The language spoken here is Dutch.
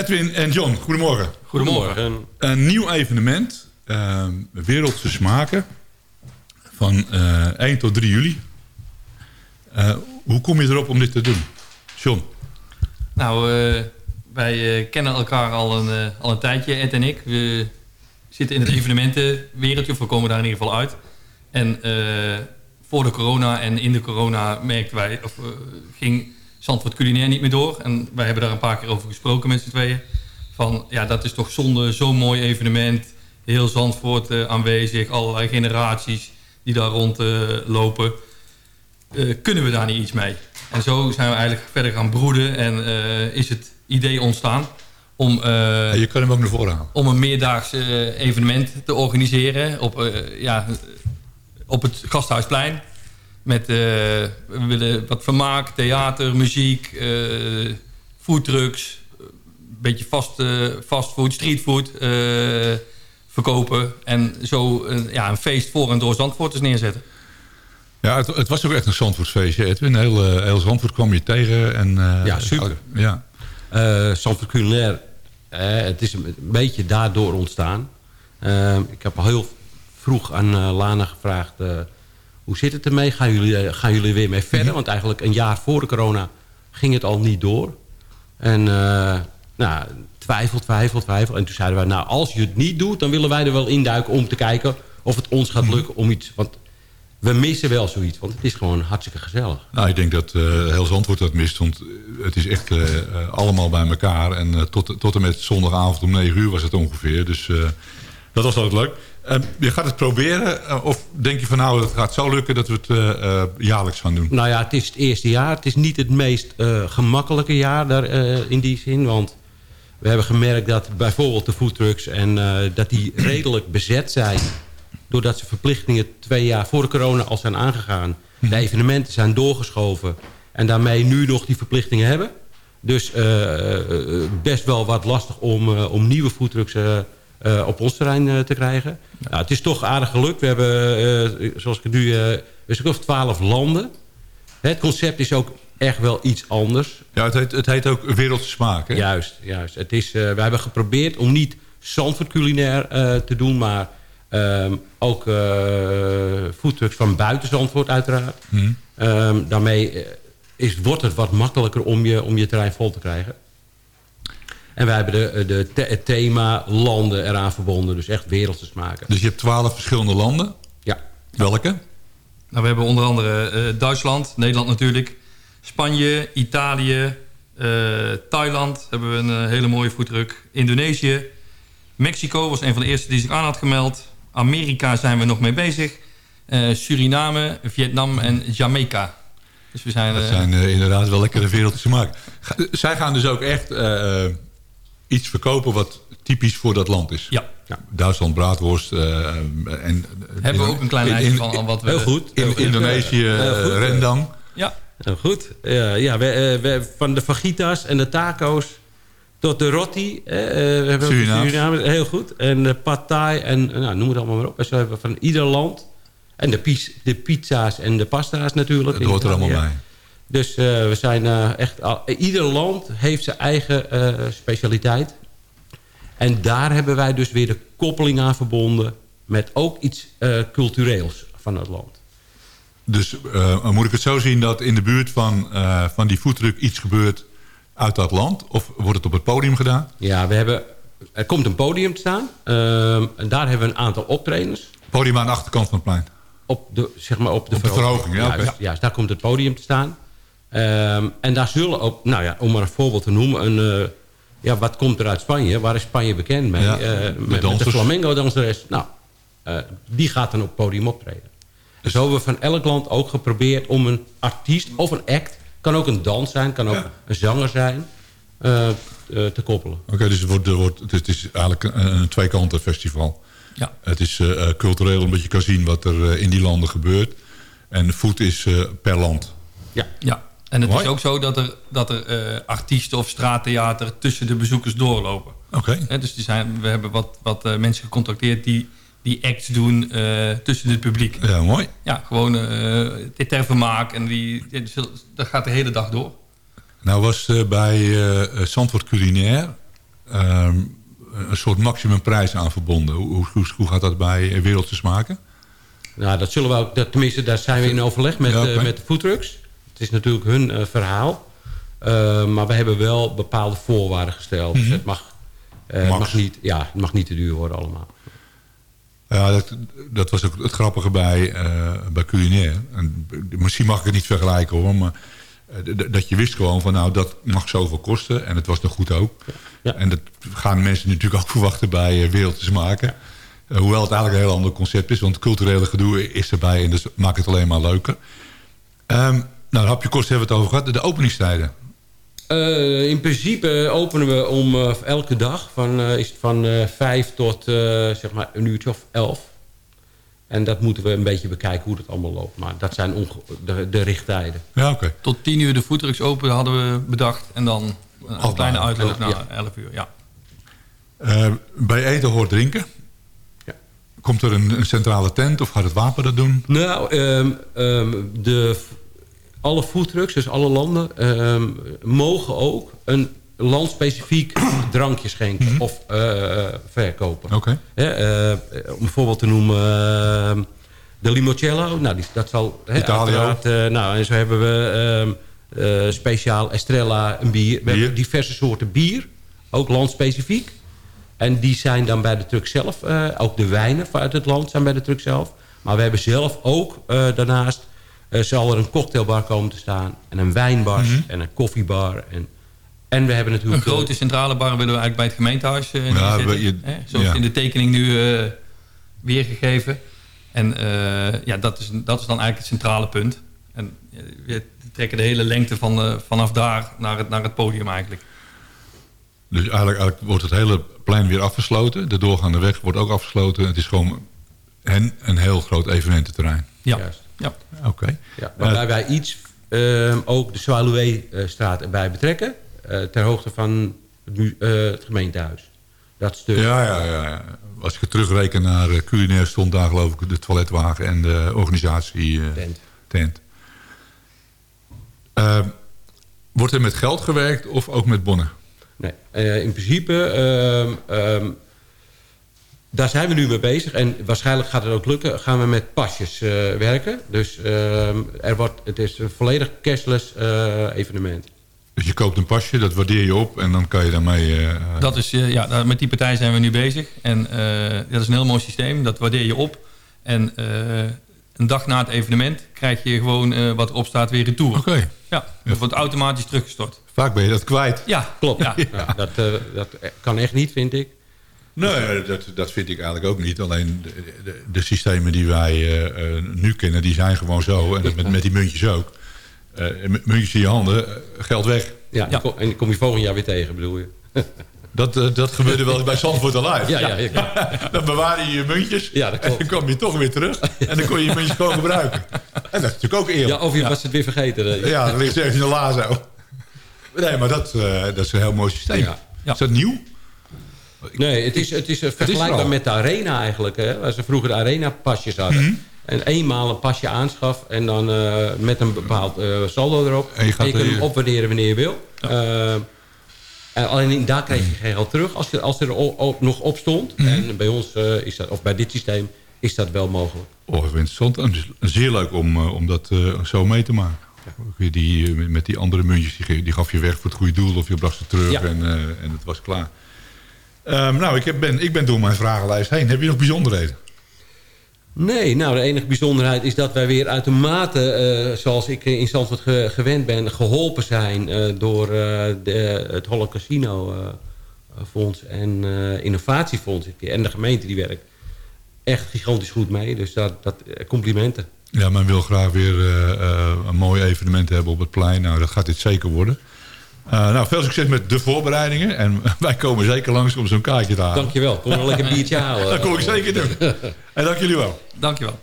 Edwin en John, goedemorgen. Goedemorgen. Een nieuw evenement, uh, Wereldse Smaken, van uh, 1 tot 3 juli. Uh, hoe kom je erop om dit te doen? John? Nou, uh, wij kennen elkaar al een, al een tijdje, Ed en ik. We zitten in het evenementenwereldje, of we komen daar in ieder geval uit. En voor de corona en in de corona merkten wij, of, ging Zandvoort culinair niet meer door. En wij hebben daar een paar keer over gesproken met z'n tweeën. Van, ja, dat is toch zonde, zo'n mooi evenement. Heel Zandvoort uh, aanwezig, allerlei generaties die daar rondlopen. Uh, uh, kunnen we daar niet iets mee? En zo zijn we eigenlijk verder gaan broeden en is het idee ontstaan om, je kan hem ook naar voren halen. om een meerdaags evenement te organiseren op, ja, op het Gasthuisplein. Met, uh, we willen wat vermaak, theater, muziek, uh, foodtrucks, een beetje fast, uh, fastfood, streetfood verkopen. En zo ja, een feest voor en door Zandvoorters neerzetten. Ja, het, het, was ook echt een Zandvoortsfeestje, Edwin. Heel, heel Zandvoort kwam je tegen. En, ja, super. Ja. Zandvoort culinair, het is een beetje daardoor ontstaan. ik heb al heel vroeg aan Lana gevraagd hoe zit het ermee? Gaan jullie, eh, gaan jullie weer mee verder? Want eigenlijk een jaar voor de corona ging het al niet door. En uh, nou, twijfel, twijfel, twijfel. En toen zeiden wij, nou, als je het niet doet... dan willen wij er wel induiken om te kijken of het ons gaat lukken om iets... Want we missen wel zoiets, want het is gewoon hartstikke gezellig. Nou, ik denk dat uh, heel Zandvoort dat mist, want het is echt uh, allemaal bij elkaar. En uh, tot, tot en met zondagavond om 9 uur was het ongeveer. Dus dat was ook leuk. Uh, je gaat het proberen? Uh, of denk je van nou, het gaat zo lukken dat we het uh, jaarlijks gaan doen? Nou ja, het is het eerste jaar. Het is niet het meest gemakkelijke jaar daar, in die zin. Want we hebben gemerkt dat bijvoorbeeld de foodtrucks... en dat die redelijk bezet zijn... doordat ze verplichtingen twee jaar voor de corona al zijn aangegaan. De mhm. evenementen zijn doorgeschoven. En daarmee nu nog die verplichtingen hebben. Dus best wel wat lastig om, om nieuwe foodtrucks uh, op ons terrein uh, te krijgen. Ja. Nou, het is toch aardig gelukt. We hebben, uh, zoals ik nu, we zijn of twaalf landen. Het concept is ook echt wel iets anders. Ja, het heet, het heet ook Wereldse Smaak, hè? Juist, juist. Het is, we hebben geprobeerd om niet Zandvoort culinair te doen... maar um, ook foodtrucks van buiten Zandvoort uiteraard. Um, daarmee is, wordt het wat makkelijker om je, om je terrein vol te krijgen. En wij hebben de, de, het thema landen eraan verbonden. Dus echt wereldse smaken. Dus je hebt twaalf verschillende landen? Ja. Welke? Nou, we hebben onder andere uh, Duitsland, Nederland natuurlijk. Spanje, Italië, uh, Thailand hebben we een uh, hele mooie voetdruk. Indonesië. Mexico was een van de eerste die zich aan had gemeld. Amerika zijn we nog mee bezig. Suriname, Vietnam en Jamaica. Dus we zijn, dat zijn inderdaad wel lekkere wereldse smaak. Zij gaan dus ook echt iets verkopen wat typisch voor dat land is. Ja. ja Duitsland, braadworst. Uh, en, Hebben we ook een klein lijstje van wat we... Heel goed. In, Indonesië, uh, rendang. Ja. Heel goed. Ja, ja we, we, van de fajitas en de taco's tot de roti. Uh, we hebben Suriname. Heel goed. En de pad thai en nou, noem het allemaal maar op. Dus we hebben van ieder land. En de, de pizza's en de pasta's natuurlijk. Dat hoort er allemaal bij. Dus uh, we zijn uh, echt... Al, ieder land heeft zijn eigen uh, specialiteit. En daar hebben wij dus weer de koppeling aan verbonden... met ook iets cultureels van het land. Dus moet ik het zo zien dat in de buurt van, van die voetdruk iets gebeurt uit dat land? Of wordt het op het podium gedaan? Ja, we hebben, er komt een podium te staan. Ehm, en daar hebben we een aantal optredens. Podium aan de achterkant van het plein? Op de, zeg maar op de, op de verhoging. ja, juist, juist, daar komt het podium te staan. Um, en daar zullen ook, nou ja, om maar een voorbeeld te noemen... Een, uh, ja, wat komt er uit Spanje? Waar is Spanje bekend mee? Ja, uh, met, met, de flamengo-danseres. Nou, uh, die gaat dan op het podium optreden. Dus zo hebben we van elk land ook geprobeerd om een artiest of een act... kan ook een dans zijn, kan ook ja. een zanger zijn... te koppelen. Oké, okay, dus het, wordt, wordt, het is eigenlijk een, een tweekanten festival. Ja. Het is cultureel omdat je kan zien wat er in die landen gebeurt. En food is per land. Ja, ja. En het Mooi. is ook zo dat er, dat er uh, artiesten of straattheater tussen de bezoekers doorlopen. Oké. Okay. Dus die zijn, we hebben wat, wat uh, mensen gecontacteerd die, die acts doen uh, tussen het publiek. Ja, mooi. Ja, gewoon dit ter vermaak. En die, dat gaat de hele dag door. Nou was bij Zandvoort Culinair ehm, een soort maximumprijs aan verbonden. Hoe, hoe, hoe gaat dat bij Wereldse Smaken? Nou, dat zullen we ook, dat, tenminste, daar zijn we in overleg met, Ja, eh, met de foodtrucks. Het is natuurlijk hun eh, verhaal. Eh, maar we hebben wel bepaalde voorwaarden gesteld. Dus het mag, eh, mag niet, ja, het mag niet te duur worden allemaal. Ja, dat, dat was ook het grappige bij, eh, bij culinair. En, misschien mag ik het niet vergelijken hoor, maar dat je wist gewoon van nou dat mag zoveel kosten. En het was nog goed ook. Ja. En dat gaan mensen natuurlijk ook verwachten bij uh, Wereldse Smaken. Eh, hoewel het eigenlijk een heel ander concept is. Want culturele gedoe is erbij en dus maakt het alleen maar leuker. Ehm nou, de hapjekosten hebben we het over gehad. De openingstijden. Eh, in principe openen we om eh, elke dag van, eh, is het van eh, vijf tot eh, zeg maar een uurtje of elf. En dat moeten we een beetje bekijken hoe dat allemaal loopt. Maar dat zijn onge- de, de richttijden. Ja, oké. Tot 10 uur de foodtrucks open hadden we bedacht. En dan een kleine uitloop naar ja. 11 uur. Ja. Eh, bij eten hoort drinken. Ja. Komt er een, een centrale tent of gaat het wapen dat doen? Nou, ehm, ehm, de, alle foodtrucks, dus alle landen, ehm, mogen ook een landspecifiek drankje schenken of eh, verkopen. Oké. Eh, om een voorbeeld te noemen, ehm, de limoncello. Nou, die, dat zal... uiteraard, eh, nou, en zo hebben we ehm, eh, speciaal Estrella, een bier. We Bier. hebben diverse soorten bier, ook landspecifiek. En die zijn dan bij de truck zelf. ook de wijnen vanuit het land zijn bij de truck zelf. Maar we hebben zelf ook daarnaast... eh, zal er een cocktailbar komen te staan. En een wijnbar en een koffiebar. En, en we hebben Een natuurlijk... eh, grote centrale bar willen we eigenlijk bij het gemeentehuis eh, Ja, je- Hè, Zoals ja. in de tekening nu eh, weergegeven. En eh, ja, dat is, dat is dan eigenlijk het centrale punt. En we trekken de hele lengte van, eh, vanaf daar naar het, naar het podium eigenlijk. Dus eigenlijk, eigenlijk wordt het hele plein weer afgesloten. De doorgaande weg wordt ook afgesloten. Het is gewoon een, een heel groot evenemententerrein. Ja, Juist. Ja. Oké. Ja, waarbij wij iets ehm, ook de Swaloué-straat erbij betrekken. eh, ter hoogte van het, eh, het gemeentehuis. Dat stuk. Ja, ja, ja, ja. Als ik het terugreken naar eh, culinair stond daar geloof ik de toiletwagen en de organisatie eh, Tent. tent. Eh, wordt er met geld gewerkt of ook met bonnen? Nee, eh, in principe... ehm, ehm, daar zijn we nu mee bezig. En waarschijnlijk gaat het ook lukken. Gaan we met pasjes eh, werken. Dus ehm, er wordt, het is een volledig cashless eh, evenement. Dus je koopt een pasje, dat waardeer je op en dan kan je daarmee... eh, Dat is, eh, ja, met die partij zijn we nu bezig. En eh, dat is een heel mooi systeem. Dat waardeer je op. En eh, een dag na het evenement krijg je gewoon eh, wat erop staat weer retour. Oké, Ja, dat wordt automatisch teruggestort. vaak ben je dat kwijt. Ja, Klopt. Ja. Ja, dat, eh, dat kan echt niet, vind ik. Nee, dat, dat vind ik eigenlijk ook niet. Alleen de, de, de systemen die wij eh, eh, nu kennen, die zijn gewoon zo. En dat met, met die muntjes ook. Eh, muntjes in je handen, geld weg. Ja, Ja. En kom je volgend jaar weer tegen, bedoel je? Dat, dat gebeurde wel bij Zandvoort Alive. Ja, ja, ja. Dan bewaarde je je muntjes. Ja, dat en klopt. dan kwam je toch weer terug. En dan kon je je muntjes gewoon gebruiken. En dat is natuurlijk ook Ja, eerlijk. of je was het weer vergeten. Ja, dan ligt ze even in de la zo. Nee, maar dat, eh, dat is een heel mooi systeem. Ja. Ja. Is dat nieuw? Nee, het is, het is eh, vergelijkbaar er met de arena eigenlijk. Hè, waar ze vroeger de arena-pasjes hadden. Mhm. En eenmaal een pasje aanschaf en dan eh, met een bepaald eh, saldo erop. En je gaat kunt hem er- opwaarderen wanneer je wil. En alleen daar krijg je geen geld terug als, je, als er o- o- nog op stond. Mhm. En bij ons is dat, of bij dit systeem, is dat wel mogelijk. Oh, interessant. En zeer leuk om, om dat zo mee te maken. Die, met die andere muntjes, die, die gaf je weg voor het goede doel... of je bracht ze terug Ja. en, en het was klaar. Ehm, nou, ik heb- ben, ik ben door mijn vragenlijst heen. Heb je nog bijzonderheden? Nee, nou de enige bijzonderheid is dat wij weer uitermate, eh, zoals ik in Zandvoort ge- gewend ben, geholpen zijn eh, door eh, de, het Holle Casino eh, Fonds en eh, Innovatiefonds. En de gemeente die werkt echt gigantisch goed mee. Dus dat, dat eh, complimenten. Ja, men wil graag weer eh, eh, een mooi evenement hebben op het plein. Nou, dat gaat dit zeker worden. Eh, nou, veel succes met de voorbereidingen. En wij komen zeker langs om zo'n kaartje te halen. Dankjewel. Kom nog lekker een biertje halen. Dat kom ik zeker doen. en dank jullie wel. dankjewel.